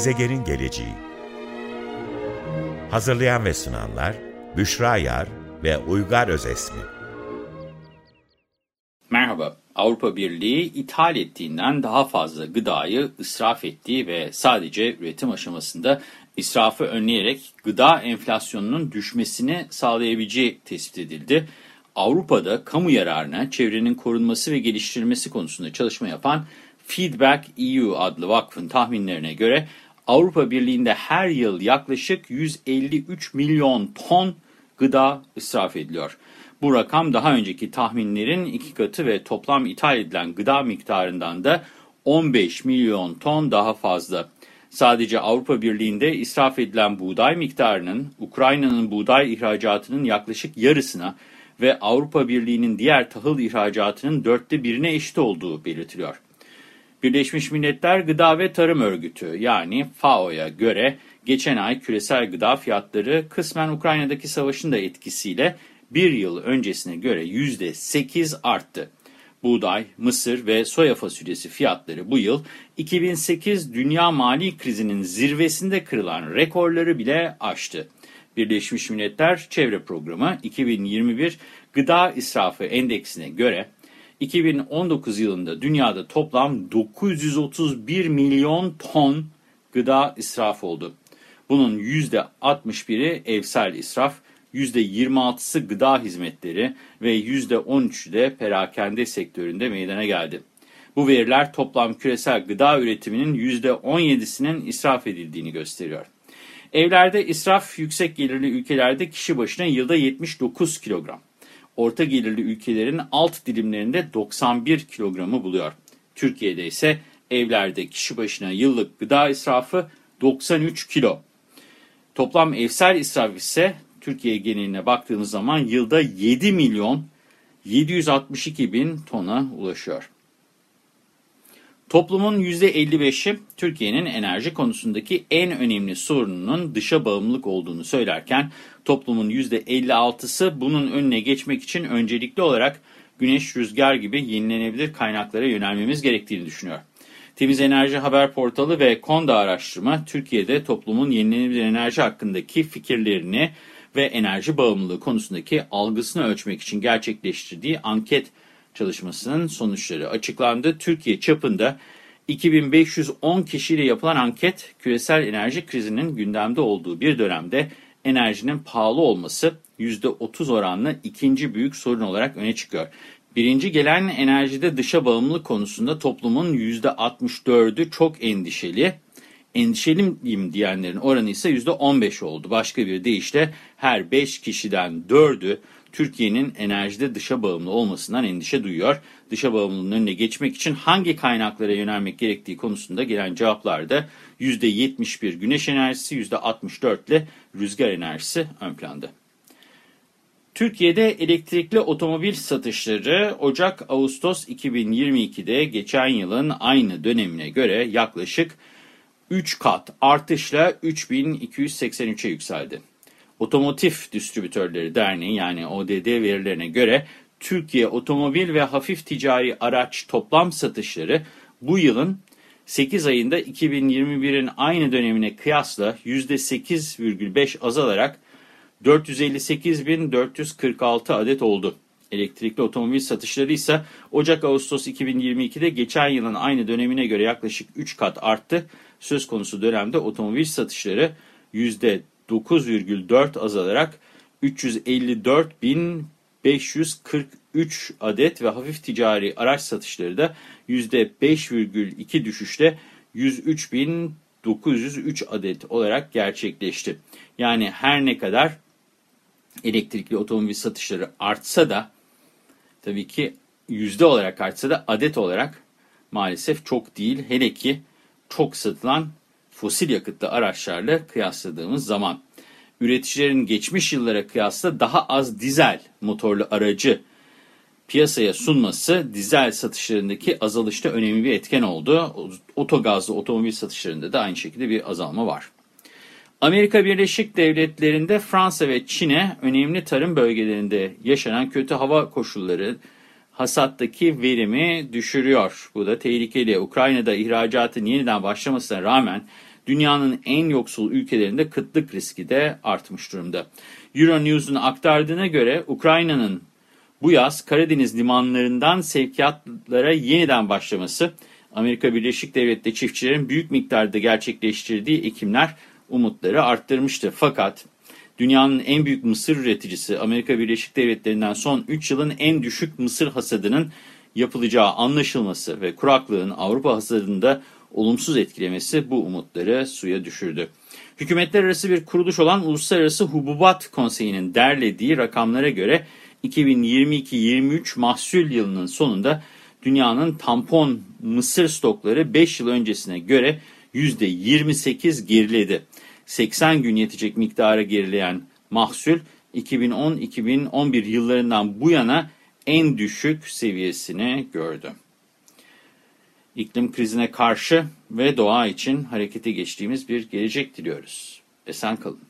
Gezegenin geleceği. Hazırlayan ve sunanlar Büşra Yar ve Uygar Özesmi. Merhaba, Avrupa Birliği ithal ettiğinden daha fazla gıdayı israf ettiği ve sadece üretim aşamasında israfı önleyerek gıda enflasyonunun düşmesini sağlayabileceği tespit edildi. Avrupa'da kamu yararına çevrenin korunması ve geliştirilmesi konusunda çalışma yapan Feedback EU adlı vakfın tahminlerine göre Avrupa Birliği'nde her yıl yaklaşık 153 milyon ton gıda israf ediliyor. Bu rakam daha önceki tahminlerin iki katı ve toplam ithal edilen gıda miktarından da 15 milyon ton daha fazla. Sadece Avrupa Birliği'nde israf edilen buğday miktarının Ukrayna'nın buğday ihracatının yaklaşık yarısına ve Avrupa Birliği'nin diğer tahıl ihracatının dörtte birine eşit olduğu belirtiliyor. Birleşmiş Milletler Gıda ve Tarım Örgütü yani FAO'ya göre geçen ay küresel gıda fiyatları kısmen Ukrayna'daki savaşın da etkisiyle bir yıl öncesine göre %8 arttı. Buğday, mısır ve soya fasulyesi fiyatları bu yıl 2008 dünya mali krizinin zirvesinde kırılan rekorları bile aştı. Birleşmiş Milletler Çevre Programı 2021 Gıda İsrafı Endeksine göre 2019 yılında dünyada toplam 931 milyon ton gıda israf oldu. Bunun %61'i evsel israf, %26'sı gıda hizmetleri ve %13'ü de perakende sektöründe meydana geldi. Bu veriler toplam küresel gıda üretiminin %17'sinin israf edildiğini gösteriyor. Evlerde israf yüksek gelirli ülkelerde kişi başına yılda 79 kilogram. Orta gelirli ülkelerin alt dilimlerinde 91 kilogramı buluyor. Türkiye'de ise evlerde kişi başına yıllık gıda israfı 93 kilo. Toplam evsel israf ise Türkiye geneline baktığımız zaman yılda 7 milyon 762 bin tona ulaşıyor. Toplumun %55'i Türkiye'nin enerji konusundaki en önemli sorununun dışa bağımlılık olduğunu söylerken toplumun %56'sı bunun önüne geçmek için öncelikli olarak güneş, rüzgar gibi yenilenebilir kaynaklara yönelmemiz gerektiğini düşünüyor. Temiz Enerji Haber Portalı ve Konda Araştırma Türkiye'de toplumun yenilenebilir enerji hakkındaki fikirlerini ve enerji bağımlılığı konusundaki algısını ölçmek için gerçekleştirdiği anket çalışmasının sonuçları açıklandı. Türkiye çapında 2510 kişiyle yapılan anket küresel enerji krizinin gündemde olduğu bir dönemde enerjinin pahalı olması %30 oranlı ikinci büyük sorun olarak öne çıkıyor. Birinci gelen enerjide dışa bağımlılık konusunda toplumun %64'ü çok endişeli. Endişeliyim diyenlerin oranı ise %15 oldu. Başka bir deyişle her 5 kişiden 4'ü Türkiye'nin enerjide dışa bağımlı olmasından endişe duyuyor. Dışa bağımlılığın önüne geçmek için hangi kaynaklara yönelmek gerektiği konusunda gelen cevaplarda %71 güneş enerjisi, %64 ile rüzgar enerjisi ön planda. Türkiye'de elektrikli otomobil satışları Ocak-Ağustos 2022'de geçen yılın aynı dönemine göre yaklaşık 3 kat artışla 3283'e yükseldi. Otomotiv Distribütörleri Derneği yani ODD verilerine göre Türkiye otomobil ve hafif ticari araç toplam satışları bu yılın 8 ayında 2021'in aynı dönemine kıyasla %8,5 azalarak 458.446 adet oldu. Elektrikli otomobil satışları ise Ocak-Ağustos 2022'de geçen yılın aynı dönemine göre yaklaşık 3 kat arttı. Söz konusu dönemde otomobil satışları %9,4 azalarak 354.543 adet ve hafif ticari araç satışları da %5,2 düşüşle 103.903 adet olarak gerçekleşti. Yani her ne kadar elektrikli otomobil satışları artsa da tabii ki yüzde olarak artsa da adet olarak maalesef çok değil. Hele ki çok satılan fosil yakıtlı araçlarla kıyasladığımız zaman. Üreticilerin geçmiş yıllara kıyasla daha az dizel motorlu aracı piyasaya sunması dizel satışlarındaki azalışta önemli bir etken oldu. Otogazlı otomobil satışlarında da aynı şekilde bir azalma var. Amerika Birleşik Devletleri'nde Fransa ve Çin'e önemli tarım bölgelerinde yaşanan kötü hava koşulları hasattaki verimi düşürüyor. Bu da tehlikeli. Ukrayna'da ihracatın yeniden başlamasına rağmen dünyanın en yoksul ülkelerinde kıtlık riski de artmış durumda. Euronews'un aktardığına göre Ukrayna'nın bu yaz Karadeniz limanlarından sevkiyatlara yeniden başlaması, Amerika Birleşik Devletleri çiftçilerin büyük miktarda gerçekleştirdiği ekimler umutları arttırmıştı. Fakat dünyanın en büyük mısır üreticisi Amerika Birleşik Devletleri'nden son 3 yılın en düşük mısır hasadının yapılacağı anlaşılması ve kuraklığın Avrupa hasadında olumsuz etkilemesi bu umutları suya düşürdü. Hükümetler arası bir kuruluş olan Uluslararası Hububat Konseyi'nin derlediği rakamlara göre 2022-23 mahsul yılının sonunda dünyanın tampon mısır stokları 5 yıl öncesine göre %28 geriledi. 80 gün yetecek miktara gerileyen mahsul 2010-2011 yıllarından bu yana en düşük seviyesini gördü. İklim krizine karşı ve doğa için harekete geçtiğimiz bir gelecek diliyoruz. Esen kalın.